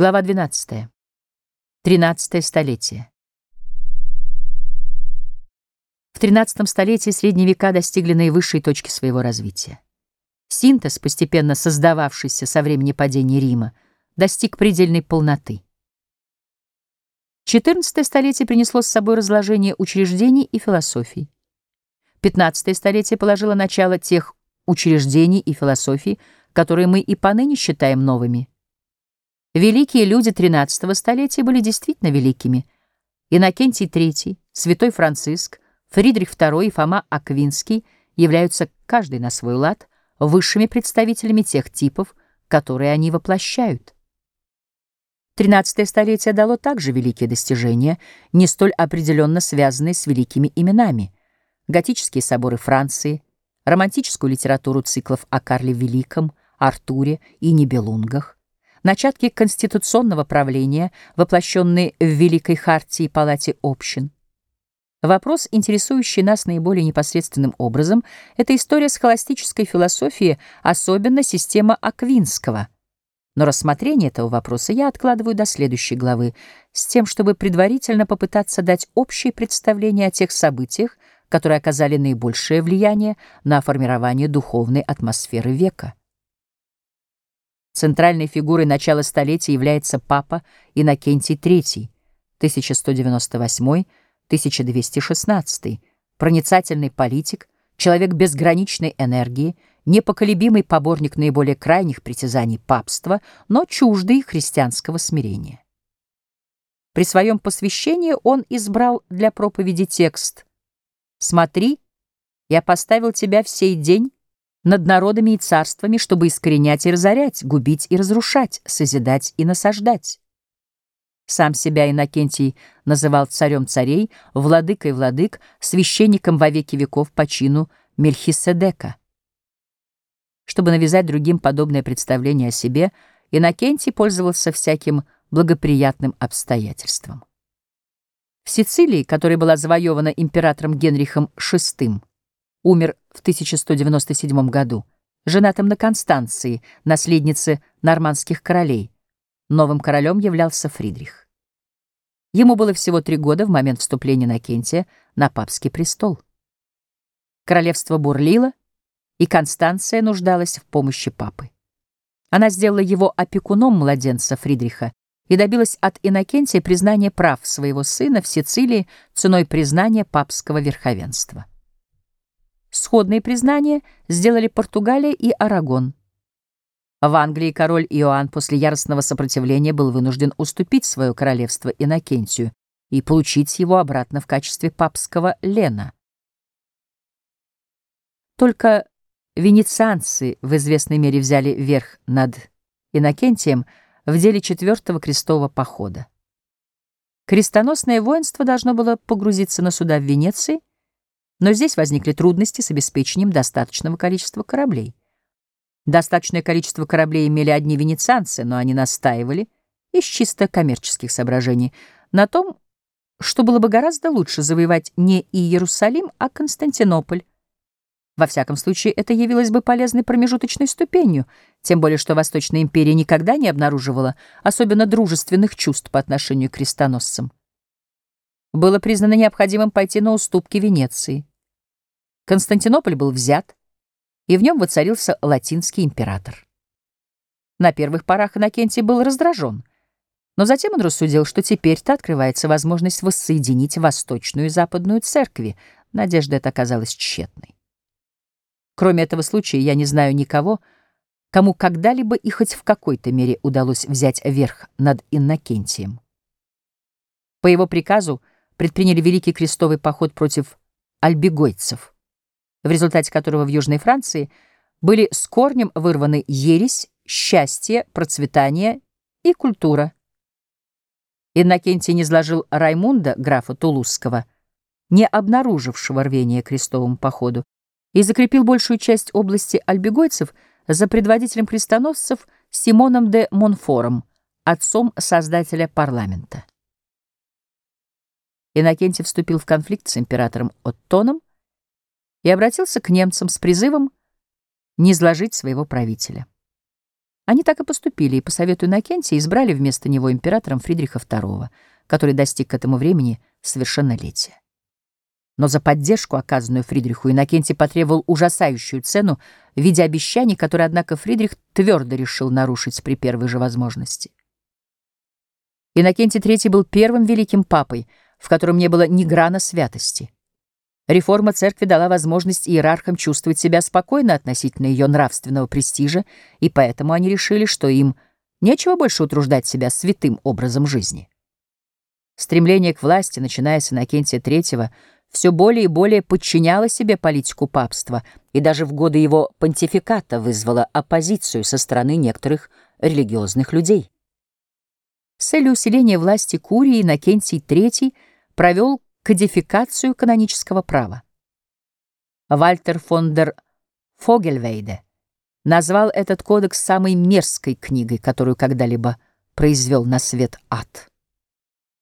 Глава 12. 13 столетие. В 13 столетии средние века достигли наивысшей точки своего развития. Синтез, постепенно создававшийся со времени падения Рима, достиг предельной полноты. 14 столетие принесло с собой разложение учреждений и философий. 15 столетие положило начало тех учреждений и философий, которые мы и поныне считаем новыми. Великие люди XIII столетия были действительно великими. Иннокентий III, Святой Франциск, Фридрих II и Фома Аквинский являются, каждый на свой лад, высшими представителями тех типов, которые они воплощают. XIII столетие дало также великие достижения, не столь определенно связанные с великими именами. Готические соборы Франции, романтическую литературу циклов о Карле Великом, Артуре и Нибелунгах, начатки конституционного правления, воплощенные в Великой Хартии и Палате общин. Вопрос, интересующий нас наиболее непосредственным образом, это история схоластической философии, особенно система Аквинского. Но рассмотрение этого вопроса я откладываю до следующей главы, с тем, чтобы предварительно попытаться дать общее представление о тех событиях, которые оказали наибольшее влияние на формирование духовной атмосферы века. Центральной фигурой начала столетия является папа Иннокентий III, 1198-1216, проницательный политик, человек безграничной энергии, непоколебимый поборник наиболее крайних притязаний папства, но чуждый христианского смирения. При своем посвящении он избрал для проповеди текст «Смотри, я поставил тебя в сей день над народами и царствами, чтобы искоренять и разорять, губить и разрушать, созидать и насаждать. Сам себя Иннокентий называл царем царей, владыкой владык, священником во веки веков по чину Мельхиседека. Чтобы навязать другим подобное представление о себе, Иннокентий пользовался всяким благоприятным обстоятельством. В Сицилии, которая была завоевана императором Генрихом VI, умер в 1197 году, женатым на Констанции, наследнице нормандских королей. Новым королем являлся Фридрих. Ему было всего три года в момент вступления на Кентия на папский престол. Королевство бурлило, и Констанция нуждалась в помощи папы. Она сделала его опекуном младенца Фридриха и добилась от Иннокентия признания прав своего сына в Сицилии ценой признания папского верховенства. Сходные признания сделали Португалия и Арагон. В Англии король Иоанн после яростного сопротивления был вынужден уступить свое королевство Иннокентию и получить его обратно в качестве папского лена. Только венецианцы в известной мере взяли верх над Иннокентием в деле четвертого крестового похода. Крестоносное воинство должно было погрузиться на суда в Венеции, но здесь возникли трудности с обеспечением достаточного количества кораблей. Достаточное количество кораблей имели одни венецианцы, но они настаивали, из чисто коммерческих соображений, на том, что было бы гораздо лучше завоевать не Иерусалим, а Константинополь. Во всяком случае, это явилось бы полезной промежуточной ступенью, тем более что Восточная империя никогда не обнаруживала особенно дружественных чувств по отношению к крестоносцам. Было признано необходимым пойти на уступки Венеции. Константинополь был взят, и в нем воцарился латинский император. На первых порах Иннокентий был раздражен, но затем он рассудил, что теперь-то открывается возможность воссоединить восточную и западную церкви. Надежда эта оказалась тщетной. Кроме этого случая я не знаю никого, кому когда-либо и хоть в какой-то мере удалось взять верх над Иннокентием. По его приказу предприняли Великий крестовый поход против альбегойцев в результате которого в Южной Франции были с корнем вырваны ересь, счастье, процветание и культура. Иннокентий не изложил Раймунда, графа Тулузского, не обнаружившего рвения крестовому походу, и закрепил большую часть области альбегойцев за предводителем крестоносцев Симоном де Монфором, отцом создателя парламента. Иннокентий вступил в конфликт с императором Оттоном, и обратился к немцам с призывом не изложить своего правителя. Они так и поступили, и по совету Иннокентия избрали вместо него императором Фридриха II, который достиг к этому времени совершеннолетия. Но за поддержку, оказанную Фридриху, Иннокентий потребовал ужасающую цену в виде обещаний, которые, однако, Фридрих твердо решил нарушить при первой же возможности. Иннокентий III был первым великим папой, в котором не было ни грана святости. Реформа церкви дала возможность иерархам чувствовать себя спокойно относительно ее нравственного престижа, и поэтому они решили, что им нечего больше утруждать себя святым образом жизни. Стремление к власти, начиная с Иннокентия III, все более и более подчиняло себе политику папства, и даже в годы его понтификата вызвало оппозицию со стороны некоторых религиозных людей. С целью усиления власти Курии Иннокентий III провел кодификацию канонического права. Вальтер фон дер Фогельвейде назвал этот кодекс самой мерзкой книгой, которую когда-либо произвел на свет ад.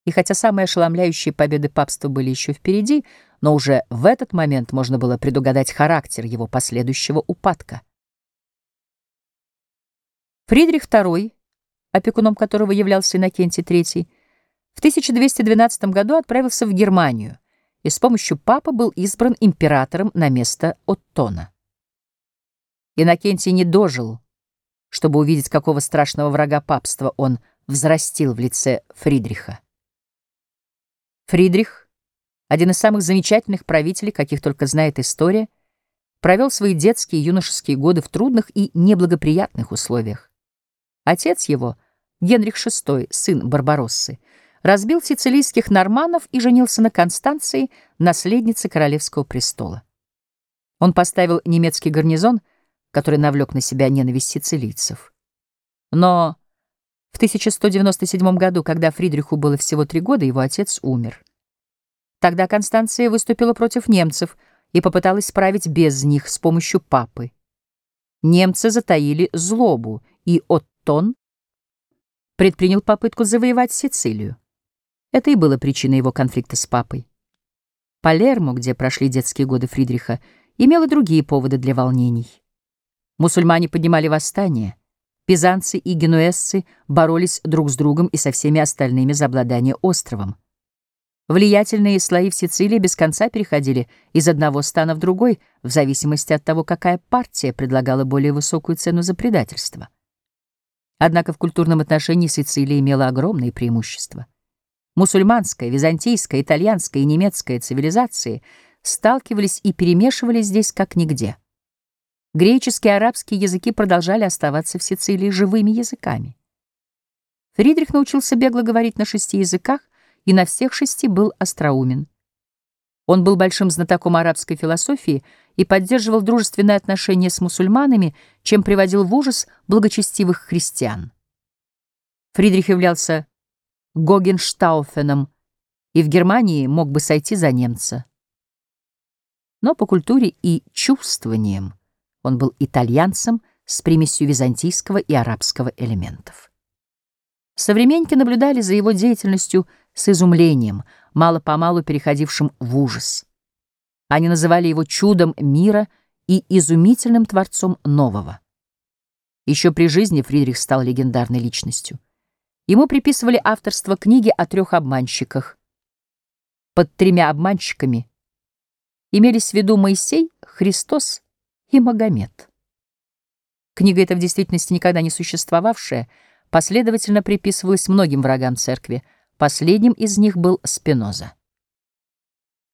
И хотя самые ошеломляющие победы папства были еще впереди, но уже в этот момент можно было предугадать характер его последующего упадка. Фридрих II, опекуном которого являлся Иннокентий III, в 1212 году отправился в Германию и с помощью папы был избран императором на место Оттона. Иннокентий не дожил, чтобы увидеть, какого страшного врага папства он взрастил в лице Фридриха. Фридрих, один из самых замечательных правителей, каких только знает история, провел свои детские и юношеские годы в трудных и неблагоприятных условиях. Отец его, Генрих VI, сын Барбароссы, разбил сицилийских норманов и женился на Констанции, наследнице королевского престола. Он поставил немецкий гарнизон, который навлек на себя ненависть сицилийцев. Но в 1197 году, когда Фридриху было всего три года, его отец умер. Тогда Констанция выступила против немцев и попыталась справить без них с помощью папы. Немцы затаили злобу, и Оттон предпринял попытку завоевать Сицилию. Это и было причиной его конфликта с папой. Палермо, где прошли детские годы Фридриха, имело другие поводы для волнений. Мусульмане поднимали восстание. Пизанцы и генуэзцы боролись друг с другом и со всеми остальными за обладание островом. Влиятельные слои в Сицилии без конца переходили из одного стана в другой, в зависимости от того, какая партия предлагала более высокую цену за предательство. Однако в культурном отношении Сицилия имела огромные преимущества. Мусульманская, византийская, итальянская и немецкая цивилизации сталкивались и перемешивались здесь как нигде. Греческие и арабские языки продолжали оставаться в Сицилии живыми языками. Фридрих научился бегло говорить на шести языках и на всех шести был остроумен. Он был большим знатоком арабской философии и поддерживал дружественные отношения с мусульманами, чем приводил в ужас благочестивых христиан. Фридрих являлся Гогенштауфеном и в Германии мог бы сойти за немца. Но по культуре и чувствованиям он был итальянцем с примесью византийского и арабского элементов. Современники наблюдали за его деятельностью с изумлением, мало-помалу переходившим в ужас. Они называли его чудом мира и изумительным творцом нового. Еще при жизни Фридрих стал легендарной личностью. Ему приписывали авторство книги о трех обманщиках. Под тремя обманщиками имелись в виду Моисей, Христос и Магомед. Книга эта в действительности никогда не существовавшая, последовательно приписывалась многим врагам церкви. Последним из них был Спиноза.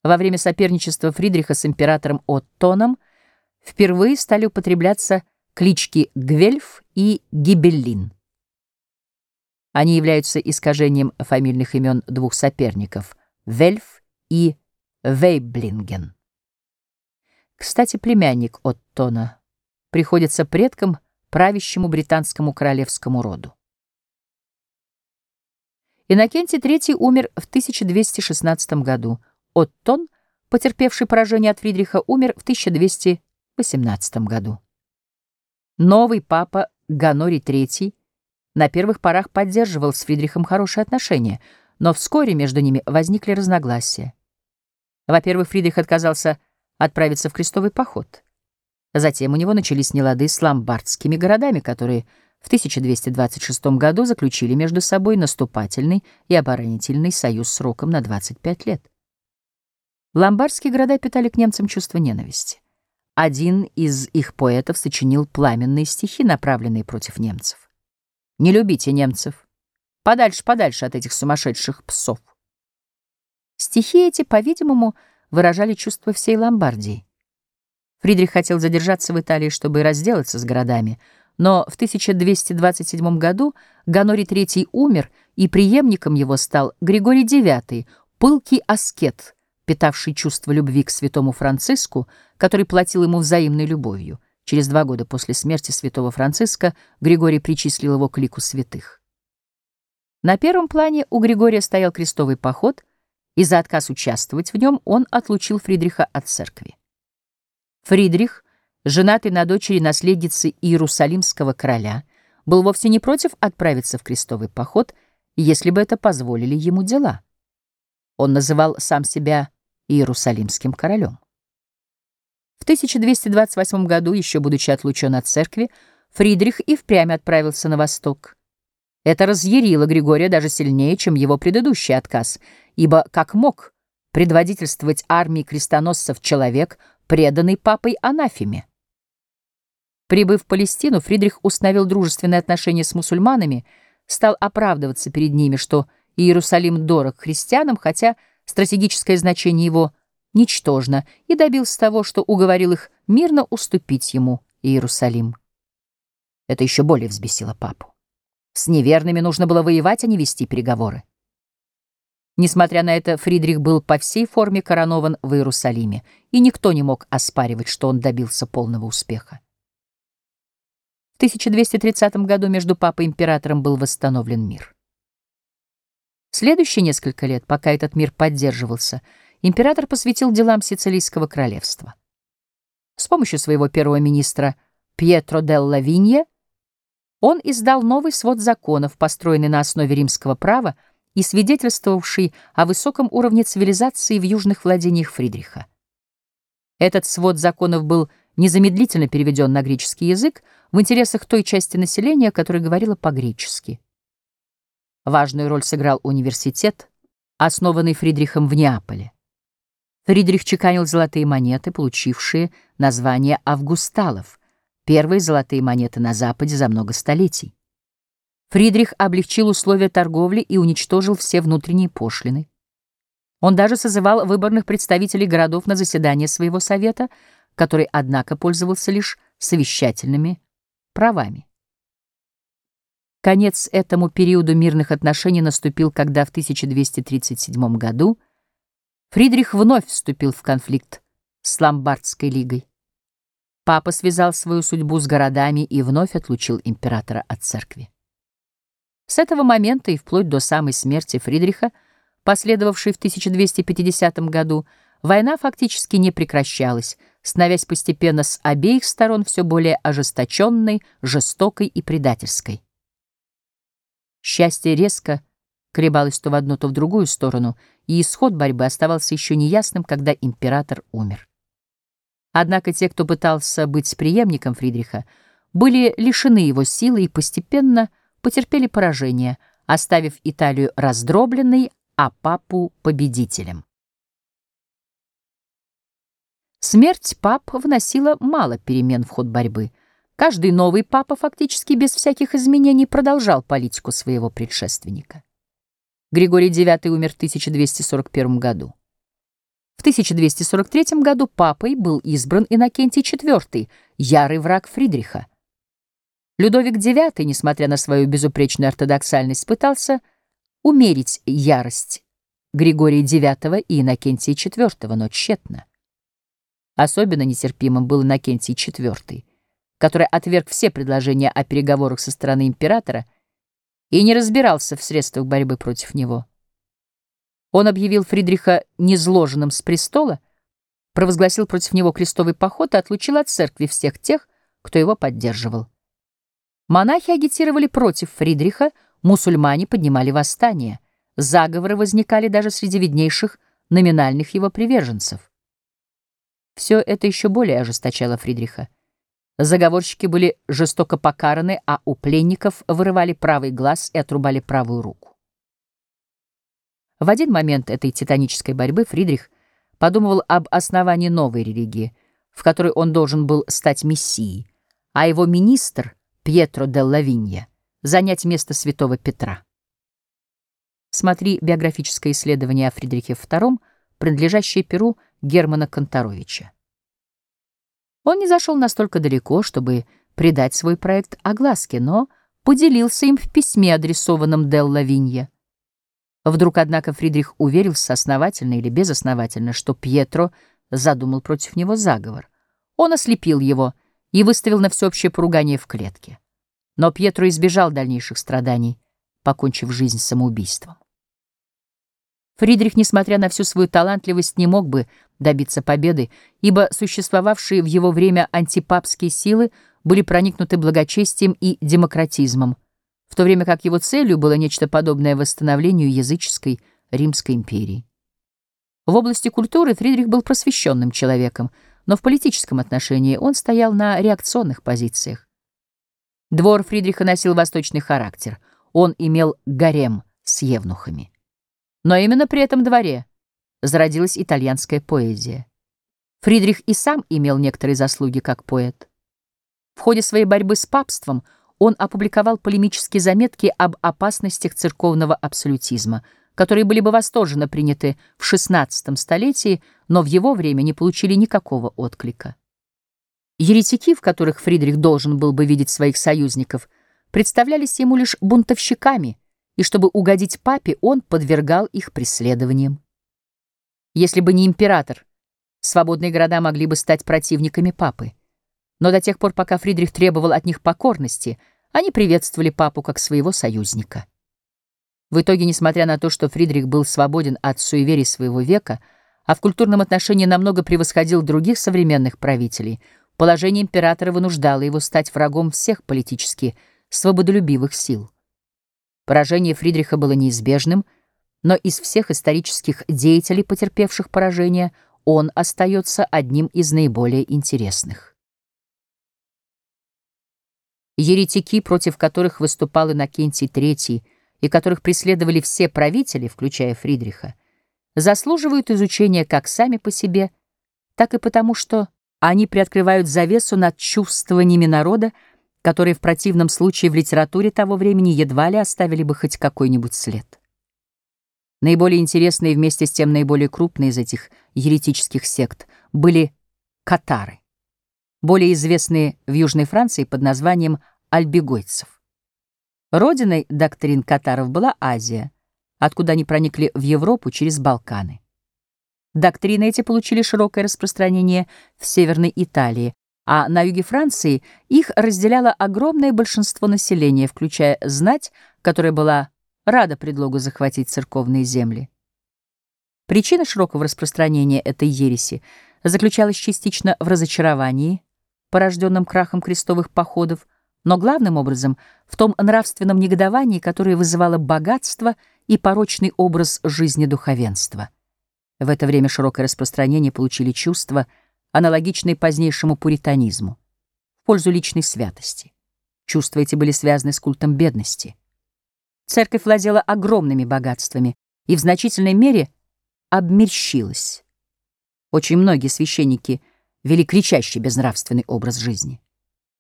Во время соперничества Фридриха с императором Оттоном впервые стали употребляться клички Гвельф и Гибеллин. Они являются искажением фамильных имен двух соперников — Вельф и Вейблинген. Кстати, племянник Оттона приходится предком правящему британскому королевскому роду. Иннокентий III умер в 1216 году. Оттон, потерпевший поражение от Фридриха, умер в 1218 году. Новый папа Ганорий III на первых порах поддерживал с Фридрихом хорошие отношения, но вскоре между ними возникли разногласия. Во-первых, Фридрих отказался отправиться в крестовый поход. Затем у него начались нелады с ломбардскими городами, которые В 1226 году заключили между собой наступательный и оборонительный союз сроком на 25 лет. Ломбардские города питали к немцам чувство ненависти. Один из их поэтов сочинил пламенные стихи, направленные против немцев. «Не любите немцев. Подальше, подальше от этих сумасшедших псов». Стихи эти, по-видимому, выражали чувства всей Ломбардии. Фридрих хотел задержаться в Италии, чтобы разделаться с городами — но в 1227 году Ганорий III умер, и преемником его стал Григорий IX, пылкий аскет, питавший чувство любви к святому Франциску, который платил ему взаимной любовью. Через два года после смерти святого Франциска Григорий причислил его к лику святых. На первом плане у Григория стоял крестовый поход, и за отказ участвовать в нем он отлучил Фридриха от церкви. Фридрих женатый на дочери наследницы Иерусалимского короля, был вовсе не против отправиться в крестовый поход, если бы это позволили ему дела. Он называл сам себя Иерусалимским королем. В 1228 году, еще будучи отлучен от церкви, Фридрих и впрямь отправился на восток. Это разъярило Григория даже сильнее, чем его предыдущий отказ, ибо как мог предводительствовать армии крестоносцев человек, преданный папой анафеме? Прибыв в Палестину, Фридрих установил дружественные отношения с мусульманами, стал оправдываться перед ними, что Иерусалим дорог христианам, хотя стратегическое значение его ничтожно, и добился того, что уговорил их мирно уступить ему Иерусалим. Это еще более взбесило папу. С неверными нужно было воевать, а не вести переговоры. Несмотря на это, Фридрих был по всей форме коронован в Иерусалиме, и никто не мог оспаривать, что он добился полного успеха. В 1230 году между папой и императором был восстановлен мир. Следующие несколько лет, пока этот мир поддерживался, император посвятил делам Сицилийского королевства. С помощью своего первого министра Пьетро делла Винья он издал новый свод законов, построенный на основе римского права и свидетельствовавший о высоком уровне цивилизации в южных владениях Фридриха. Этот свод законов был незамедлительно переведен на греческий язык в интересах той части населения, которая говорила по-гречески. Важную роль сыграл университет, основанный Фридрихом в Неаполе. Фридрих чеканил золотые монеты, получившие название августалов, первые золотые монеты на Западе за много столетий. Фридрих облегчил условия торговли и уничтожил все внутренние пошлины. Он даже созывал выборных представителей городов на заседание своего совета — который, однако, пользовался лишь совещательными правами. Конец этому периоду мирных отношений наступил, когда в 1237 году Фридрих вновь вступил в конфликт с Ломбардской лигой. Папа связал свою судьбу с городами и вновь отлучил императора от церкви. С этого момента и вплоть до самой смерти Фридриха, последовавшей в 1250 году, война фактически не прекращалась, становясь постепенно с обеих сторон все более ожесточенной, жестокой и предательской. Счастье резко колебалось то в одну, то в другую сторону, и исход борьбы оставался еще неясным, когда император умер. Однако те, кто пытался быть преемником Фридриха, были лишены его силы и постепенно потерпели поражение, оставив Италию раздробленной, а папу победителем. Смерть пап вносила мало перемен в ход борьбы. Каждый новый папа фактически без всяких изменений продолжал политику своего предшественника. Григорий IX умер в 1241 году. В 1243 году папой был избран Иннокентий IV, ярый враг Фридриха. Людовик IX, несмотря на свою безупречную ортодоксальность, пытался умерить ярость Григория IX и Иннокентия IV, но тщетно. Особенно нетерпимым был Иннокентий IV, который отверг все предложения о переговорах со стороны императора и не разбирался в средствах борьбы против него. Он объявил Фридриха незложенным с престола, провозгласил против него крестовый поход и отлучил от церкви всех тех, кто его поддерживал. Монахи агитировали против Фридриха, мусульмане поднимали восстание, заговоры возникали даже среди виднейших номинальных его приверженцев. Все это еще более ожесточало Фридриха. Заговорщики были жестоко покараны, а у пленников вырывали правый глаз и отрубали правую руку. В один момент этой титанической борьбы Фридрих подумывал об основании новой религии, в которой он должен был стать мессией, а его министр, Пьетро де Лавинья, занять место святого Петра. Смотри биографическое исследование о Фридрихе II, принадлежащее Перу Германа Конторовича. Он не зашел настолько далеко, чтобы придать свой проект огласке, но поделился им в письме, адресованном Делла Винья. Вдруг, однако, Фридрих уверился, основательно или безосновательно, что Пьетро задумал против него заговор. Он ослепил его и выставил на всеобщее поругание в клетке. Но Пьетро избежал дальнейших страданий, покончив жизнь самоубийством. Фридрих, несмотря на всю свою талантливость, не мог бы добиться победы, ибо существовавшие в его время антипапские силы были проникнуты благочестием и демократизмом, в то время как его целью было нечто подобное восстановлению языческой Римской империи. В области культуры Фридрих был просвещенным человеком, но в политическом отношении он стоял на реакционных позициях. Двор Фридриха носил восточный характер, он имел гарем с евнухами. Но именно при этом дворе зародилась итальянская поэзия. Фридрих и сам имел некоторые заслуги как поэт. В ходе своей борьбы с папством он опубликовал полемические заметки об опасностях церковного абсолютизма, которые были бы восторженно приняты в XVI столетии, но в его время не получили никакого отклика. Еретики, в которых Фридрих должен был бы видеть своих союзников, представлялись ему лишь бунтовщиками – и чтобы угодить папе, он подвергал их преследованиям. Если бы не император, свободные города могли бы стать противниками папы. Но до тех пор, пока Фридрих требовал от них покорности, они приветствовали папу как своего союзника. В итоге, несмотря на то, что Фридрих был свободен от суеверий своего века, а в культурном отношении намного превосходил других современных правителей, положение императора вынуждало его стать врагом всех политически свободолюбивых сил. Поражение Фридриха было неизбежным, но из всех исторических деятелей, потерпевших поражение, он остается одним из наиболее интересных. Еретики, против которых выступал Иннокентий III и которых преследовали все правители, включая Фридриха, заслуживают изучения как сами по себе, так и потому, что они приоткрывают завесу над чувствованиями народа, которые в противном случае в литературе того времени едва ли оставили бы хоть какой-нибудь след. Наиболее интересные и вместе с тем наиболее крупные из этих еретических сект были катары, более известные в Южной Франции под названием альбегойцев. Родиной доктрин катаров была Азия, откуда они проникли в Европу через Балканы. Доктрины эти получили широкое распространение в Северной Италии, а на юге Франции их разделяло огромное большинство населения, включая знать, которая была рада предлогу захватить церковные земли. Причина широкого распространения этой ереси заключалась частично в разочаровании, порожденном крахом крестовых походов, но главным образом в том нравственном негодовании, которое вызывало богатство и порочный образ жизни духовенства. В это время широкое распространение получили чувства – аналогичные позднейшему пуританизму, в пользу личной святости. Чувства эти были связаны с культом бедности. Церковь владела огромными богатствами и в значительной мере обмерщилась. Очень многие священники вели кричащий безнравственный образ жизни.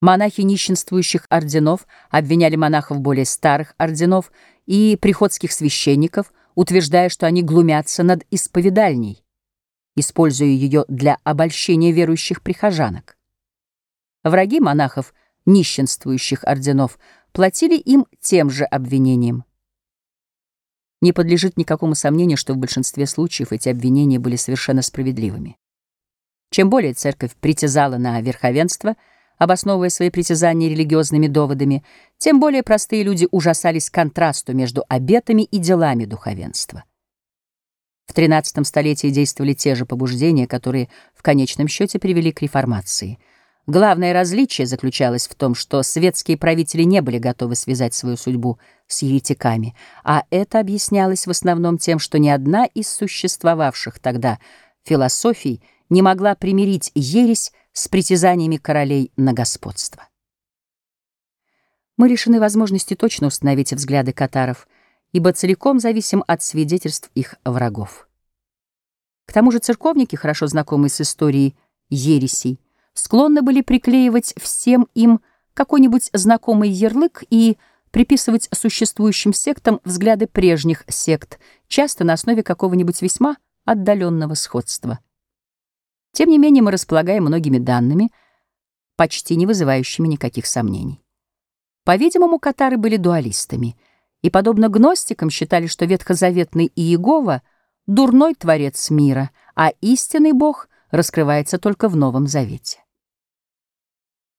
Монахи нищенствующих орденов обвиняли монахов более старых орденов и приходских священников, утверждая, что они глумятся над исповедальней, используя ее для обольщения верующих прихожанок. Враги монахов, нищенствующих орденов, платили им тем же обвинением. Не подлежит никакому сомнению, что в большинстве случаев эти обвинения были совершенно справедливыми. Чем более церковь притязала на верховенство, обосновывая свои притязания религиозными доводами, тем более простые люди ужасались контрасту между обетами и делами духовенства. В XIII столетии действовали те же побуждения, которые в конечном счете привели к реформации. Главное различие заключалось в том, что светские правители не были готовы связать свою судьбу с еретиками, а это объяснялось в основном тем, что ни одна из существовавших тогда философий не могла примирить ересь с притязаниями королей на господство. Мы лишены возможности точно установить взгляды катаров, ибо целиком зависим от свидетельств их врагов. К тому же церковники, хорошо знакомые с историей ересей, склонны были приклеивать всем им какой-нибудь знакомый ярлык и приписывать существующим сектам взгляды прежних сект, часто на основе какого-нибудь весьма отдаленного сходства. Тем не менее мы располагаем многими данными, почти не вызывающими никаких сомнений. По-видимому, катары были дуалистами и, подобно гностикам, считали, что ветхозаветный Иегова — дурной творец мира, а истинный Бог раскрывается только в Новом Завете.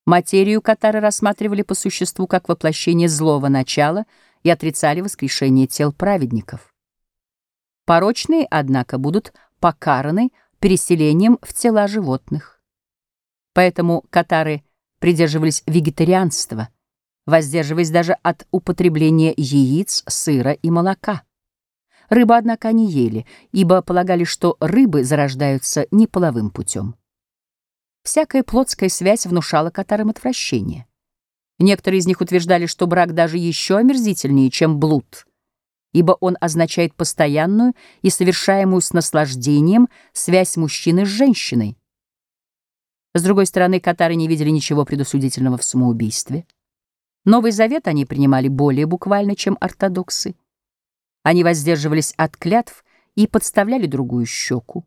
Материю катары рассматривали по существу как воплощение злого начала и отрицали воскрешение тел праведников. Порочные, однако, будут покараны переселением в тела животных. Поэтому катары придерживались вегетарианства, воздерживаясь даже от употребления яиц, сыра и молока. Рыбу, однако, они ели, ибо полагали, что рыбы зарождаются неполовым путем. Всякая плотская связь внушала катарам отвращение. Некоторые из них утверждали, что брак даже еще омерзительнее, чем блуд, ибо он означает постоянную и совершаемую с наслаждением связь мужчины с женщиной. С другой стороны, катары не видели ничего предосудительного в самоубийстве. Новый Завет они принимали более буквально, чем ортодоксы. Они воздерживались от клятв и подставляли другую щеку.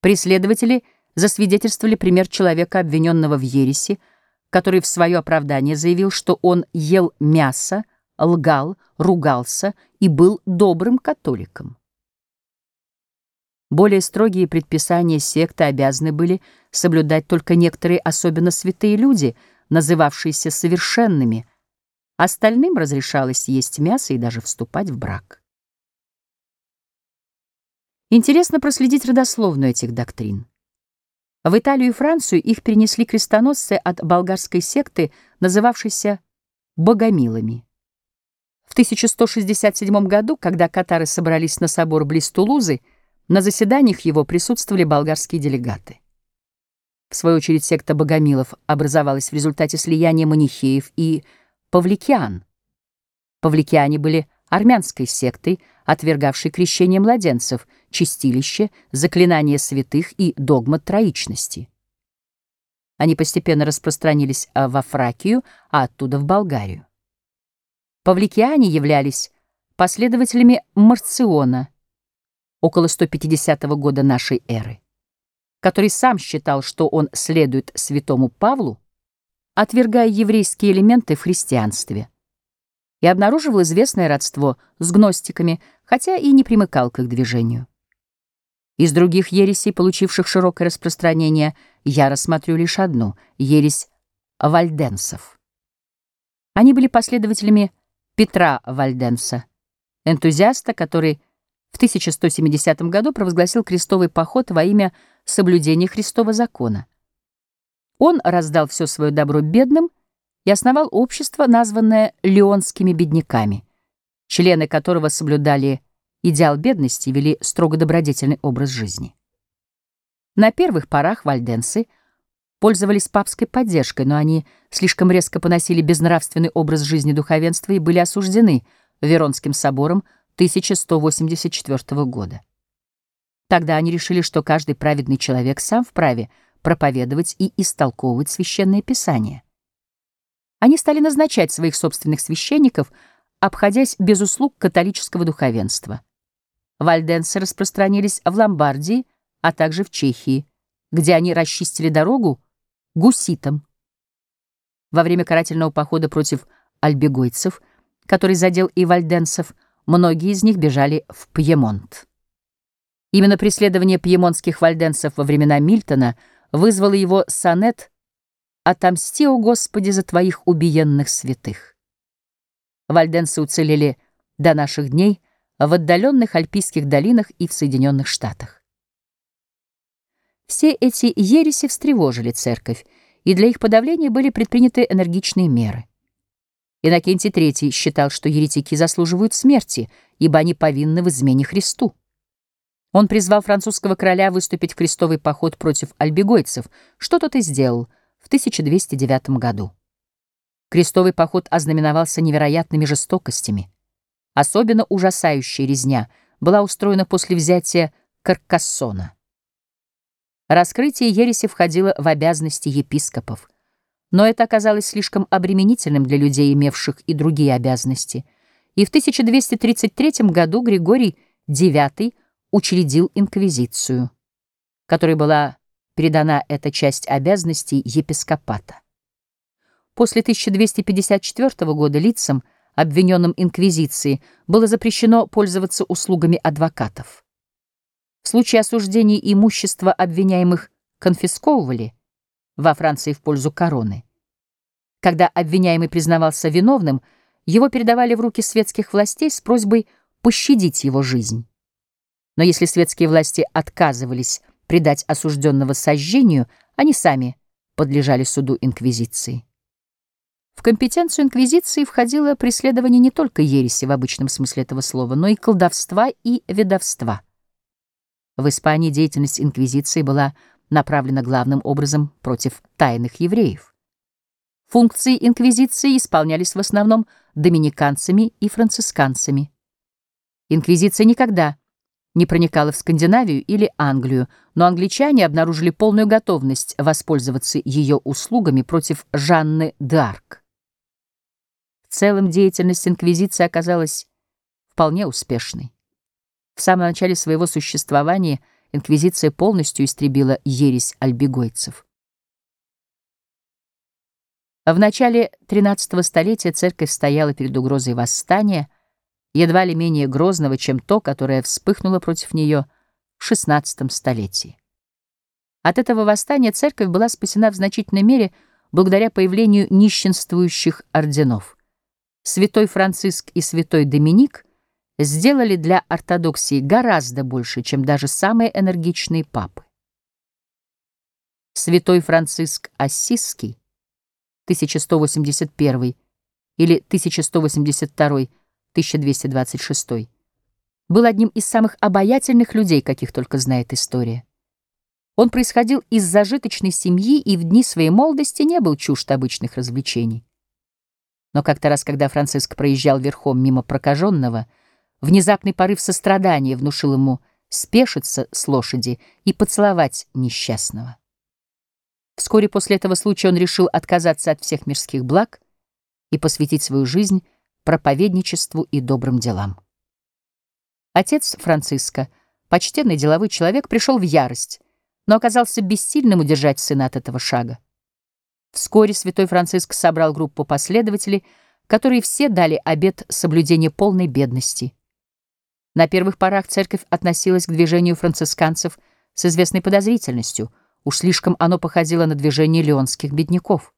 Преследователи засвидетельствовали пример человека, обвиненного в ереси, который в свое оправдание заявил, что он ел мясо, лгал, ругался и был добрым католиком. Более строгие предписания секты обязаны были соблюдать только некоторые особенно святые люди — называвшиеся совершенными, остальным разрешалось есть мясо и даже вступать в брак. Интересно проследить родословную этих доктрин. В Италию и Францию их перенесли крестоносцы от болгарской секты, называвшейся «богомилами». В 1167 году, когда катары собрались на собор близ Тулузы, на заседаниях его присутствовали болгарские делегаты. В свою очередь, секта богомилов образовалась в результате слияния манихеев и павликиан. Павликиане были армянской сектой, отвергавшей крещение младенцев, чистилище, заклинание святых и догмат троичности. Они постепенно распространились а, во Фракию, а оттуда в Болгарию. Павликиане являлись последователями Марциона около 150 года нашей эры который сам считал, что он следует святому Павлу, отвергая еврейские элементы в христианстве, и обнаруживал известное родство с гностиками, хотя и не примыкал к их движению. Из других ересей, получивших широкое распространение, я рассмотрю лишь одну — ересь вальденсов. Они были последователями Петра Вальденса, энтузиаста, который в 1170 году провозгласил крестовый поход во имя соблюдения Христова закона. Он раздал все свое добро бедным и основал общество, названное Леонскими бедняками, члены которого соблюдали идеал бедности и вели строго добродетельный образ жизни. На первых порах вальденсы пользовались папской поддержкой, но они слишком резко поносили безнравственный образ жизни духовенства и были осуждены Веронским собором 1184 года. Тогда они решили, что каждый праведный человек сам вправе проповедовать и истолковывать священное писание. Они стали назначать своих собственных священников, обходясь без услуг католического духовенства. Вальденцы распространились в Ломбардии, а также в Чехии, где они расчистили дорогу гуситам. Во время карательного похода против альбегойцев, который задел и вальденцев, многие из них бежали в Пьемонт. Именно преследование пьемонтских вальденцев во времена Мильтона вызвало его сонет «Отомсти, о Господи, за твоих убиенных святых». Вальденцы уцелели до наших дней в отдаленных альпийских долинах и в Соединенных Штатах. Все эти ереси встревожили церковь, и для их подавления были предприняты энергичные меры. Иннокентий III считал, что еретики заслуживают смерти, ибо они повинны в измене Христу. Он призвал французского короля выступить в крестовый поход против альбегойцев, что тот и сделал в 1209 году. Крестовый поход ознаменовался невероятными жестокостями. Особенно ужасающая резня была устроена после взятия Каркассона. Раскрытие ереси входило в обязанности епископов. Но это оказалось слишком обременительным для людей, имевших и другие обязанности. И в 1233 году Григорий IX учредил инквизицию, которой была передана эта часть обязанностей епископата. После 1254 года лицам, обвиненным инквизицией, было запрещено пользоваться услугами адвокатов. В случае осуждения имущества обвиняемых конфисковывали во Франции в пользу короны. Когда обвиняемый признавался виновным, его передавали в руки светских властей с просьбой пощадить его жизнь. Но если светские власти отказывались предать осужденного сожжению, они сами подлежали суду инквизиции. В компетенцию инквизиции входило преследование не только ереси в обычном смысле этого слова, но и колдовства и ведовства. В Испании деятельность инквизиции была направлена главным образом против тайных евреев. Функции инквизиции исполнялись в основном доминиканцами и францисканцами. Инквизиция никогда не проникала в Скандинавию или Англию, но англичане обнаружили полную готовность воспользоваться ее услугами против Жанны д'Арк. В целом деятельность инквизиции оказалась вполне успешной. В самом начале своего существования инквизиция полностью истребила ересь альбегойцев. В начале XIII столетия церковь стояла перед угрозой восстания, едва ли менее грозного, чем то, которое вспыхнуло против нее в XVI столетии. От этого восстания церковь была спасена в значительной мере благодаря появлению нищенствующих орденов. Святой Франциск и святой Доминик сделали для ортодоксии гораздо больше, чем даже самые энергичные папы. Святой Франциск Ассизский 1181 или 1182-1226 был одним из самых обаятельных людей, каких только знает история. Он происходил из зажиточной семьи и в дни своей молодости не был чужд обычных развлечений. Но как-то раз, когда Франциск проезжал верхом мимо прокаженного, Внезапный порыв сострадания внушил ему спешиться с лошади и поцеловать несчастного. Вскоре после этого случая он решил отказаться от всех мирских благ и посвятить свою жизнь проповедничеству и добрым делам. Отец Франциска, почтенный деловой человек, пришел в ярость, но оказался бессильным удержать сына от этого шага. Вскоре святой Франциск собрал группу последователей, которые все дали обет соблюдения полной бедности — на первых порах церковь относилась к движению францисканцев с известной подозрительностью, уж слишком оно походило на движение леонских бедняков.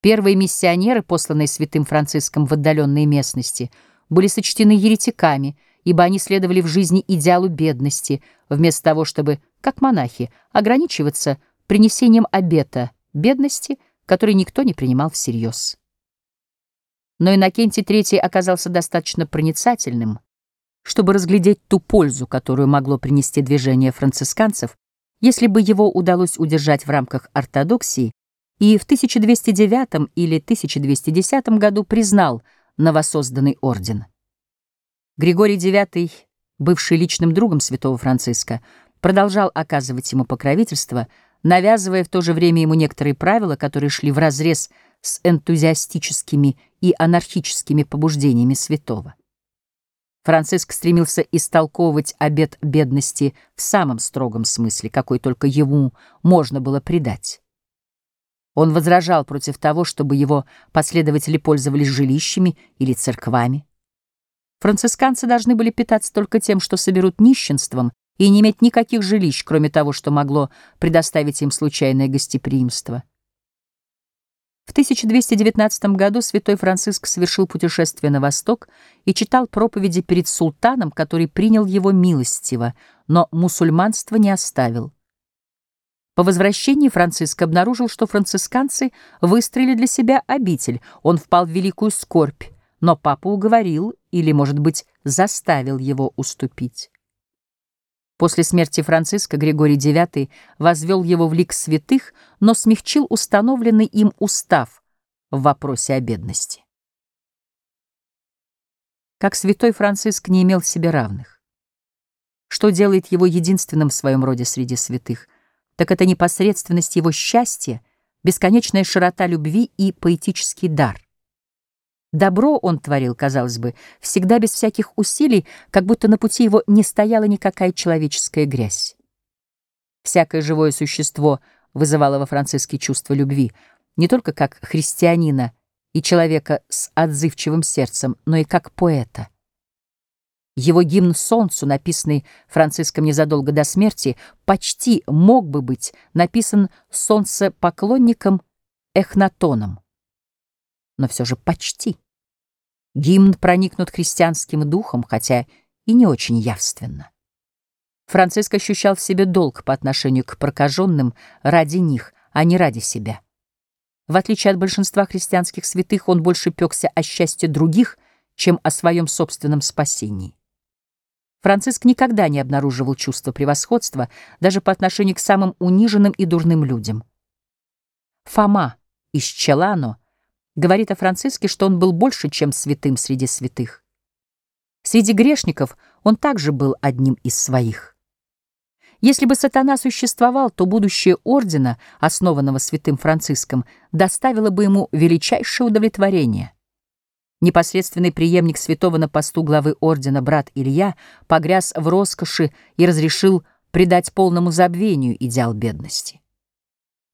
Первые миссионеры, посланные святым Франциском в отдаленные местности, были сочтены еретиками, ибо они следовали в жизни идеалу бедности, вместо того, чтобы, как монахи, ограничиваться принесением обета бедности, который никто не принимал всерьез. Но Иннокентий III оказался достаточно проницательным, чтобы разглядеть ту пользу, которую могло принести движение францисканцев, если бы его удалось удержать в рамках ортодоксии, и в 1209 или 1210 году признал новосозданный орден. Григорий IX, бывший личным другом святого Франциска, продолжал оказывать ему покровительство, навязывая в то же время ему некоторые правила, которые шли вразрез с энтузиастическими и анархическими побуждениями святого. Франциск стремился истолковывать обет бедности в самом строгом смысле, какой только ему можно было придать. Он возражал против того, чтобы его последователи пользовались жилищами или церквами. Францисканцы должны были питаться только тем, что соберут нищенством, и не иметь никаких жилищ, кроме того, что могло предоставить им случайное гостеприимство. В 1219 году святой Франциск совершил путешествие на восток и читал проповеди перед султаном, который принял его милостиво, но мусульманство не оставил. По возвращении Франциск обнаружил, что францисканцы выстроили для себя обитель, он впал в великую скорбь, но папа уговорил или, может быть, заставил его уступить. После смерти Франциска Григорий IX возвел его в лик святых, но смягчил установленный им устав в вопросе о бедности. Как святой Франциск не имел себе равных. Что делает его единственным в своем роде среди святых, так это непосредственность его счастья, бесконечная широта любви и поэтический дар. Добро он творил, казалось бы, всегда без всяких усилий, как будто на пути его не стояла никакая человеческая грязь. Всякое живое существо вызывало во Франциске чувство любви, не только как христианина и человека с отзывчивым сердцем, но и как поэта. Его гимн солнцу, написанный Франциском незадолго до смерти, почти мог бы быть написан солнцепоклонником Эхнатоном но все же почти. Гимн проникнут христианским духом, хотя и не очень явственно. Франциск ощущал в себе долг по отношению к прокаженным ради них, а не ради себя. В отличие от большинства христианских святых, он больше пекся о счастье других, чем о своем собственном спасении. Франциск никогда не обнаруживал чувства превосходства даже по отношению к самым униженным и дурным людям. Фома из Челано говорит о Франциске, что он был больше, чем святым среди святых. Среди грешников он также был одним из своих. Если бы сатана существовал, то будущее ордена, основанного святым Франциском, доставило бы ему величайшее удовлетворение. Непосредственный преемник святого на посту главы ордена брат Илья погряз в роскоши и разрешил предать полному забвению идеал бедности.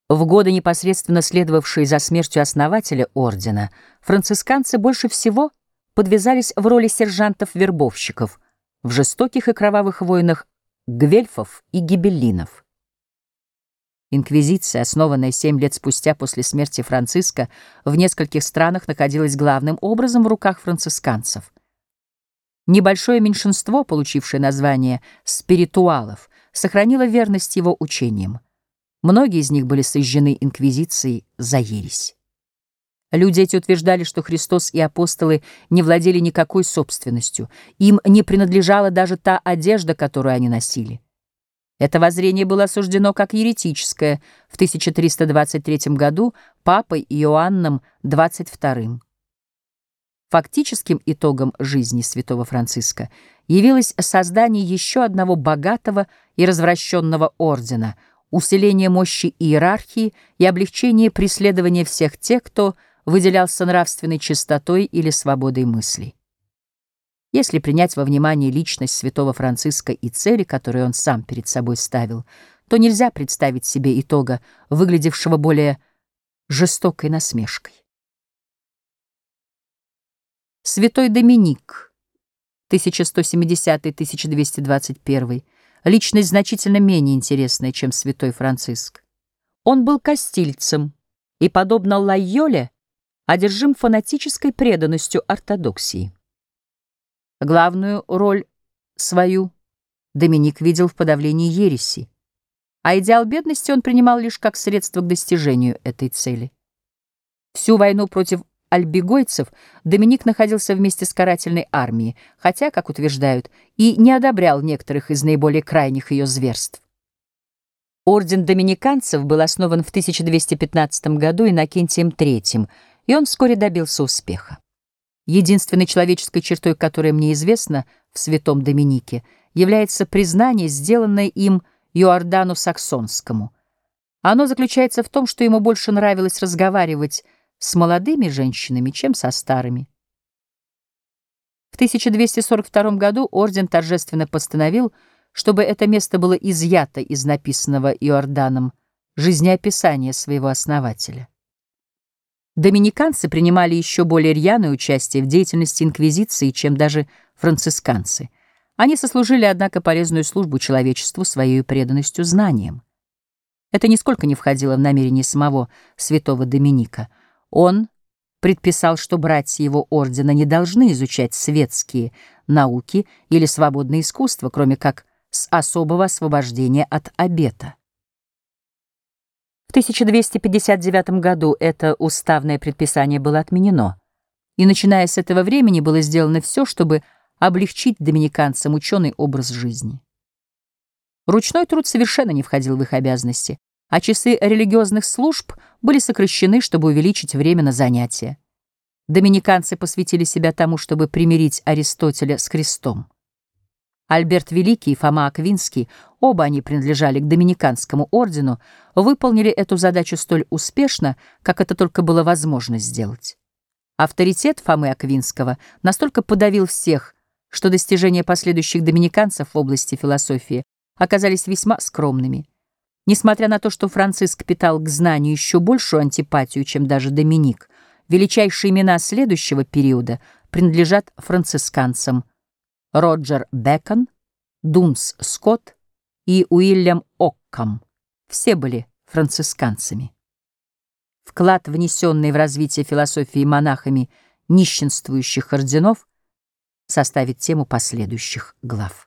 В годы, непосредственно следовавшие за смертью основателя ордена, францисканцы больше всего подвязались в роли сержантов-вербовщиков в жестоких и кровавых войнах гвельфов и гибеллинов. Инквизиция, основанная семь лет спустя после смерти Франциска, в нескольких странах находилась главным образом в руках францисканцев. Небольшое меньшинство, получившее название «спиритуалов», сохранило верность его учениям. Многие из них были сожжены инквизицией за ересь. Люди эти утверждали, что Христос и апостолы не владели никакой собственностью, им не принадлежала даже та одежда, которую они носили. Это воззрение было осуждено как еретическое в 1323 году папой Иоанном XXII. Фактическим итогом жизни святого Франциска явилось создание еще одного богатого и развращенного ордена — усиление мощи иерархии и облегчение преследования всех тех, кто выделялся нравственной чистотой или свободой мыслей. Если принять во внимание личность святого Франциска и цели, которые он сам перед собой ставил, то нельзя представить себе итога, выглядевшего более жестокой насмешкой. Святой Доминик, 1170-1221 личность значительно менее интересная, чем святой Франциск. Он был кастильцем и, подобно Лайоле, одержим фанатической преданностью ортодоксии. Главную роль свою Доминик видел в подавлении ереси, а идеал бедности он принимал лишь как средство к достижению этой цели. Всю войну против альбигойцев Доминик находился вместе с карательной армией, хотя, как утверждают, и не одобрял некоторых из наиболее крайних ее зверств. Орден доминиканцев был основан в 1215 году Иннокентием III, и он вскоре добился успеха. Единственной человеческой чертой, которая мне известна в святом Доминике, является признание, сделанное им Иордану Саксонскому. Оно заключается в том, что ему больше нравилось разговаривать с молодыми женщинами, чем со старыми. В 1242 году орден торжественно постановил, чтобы это место было изъято из написанного Иорданом жизнеописания своего основателя. Доминиканцы принимали еще более рьяное участие в деятельности инквизиции, чем даже францисканцы. Они сослужили, однако, полезную службу человечеству своей преданностью знаниям. Это нисколько не входило в намерение самого святого Доминика — он предписал, что братья его ордена не должны изучать светские науки или свободное искусство, кроме как с особого освобождения от обета. В 1259 году это уставное предписание было отменено, и, начиная с этого времени, было сделано все, чтобы облегчить доминиканцам ученый образ жизни. Ручной труд совершенно не входил в их обязанности, а часы религиозных служб были сокращены, чтобы увеличить время на занятия. Доминиканцы посвятили себя тому, чтобы примирить Аристотеля с Христом. Альберт Великий и Фома Аквинский, оба они принадлежали к Доминиканскому ордену, выполнили эту задачу столь успешно, как это только было возможно сделать. Авторитет Фомы Аквинского настолько подавил всех, что достижения последующих доминиканцев в области философии оказались весьма скромными. Несмотря на то, что Франциск питал к знанию еще большую антипатию, чем даже Доминик, величайшие имена следующего периода принадлежат францисканцам Роджер Бекон, Дунс Скотт и Уильям Оккам. Все были францисканцами. Вклад, внесенный в развитие философии монахами нищенствующих орденов, составит тему последующих глав.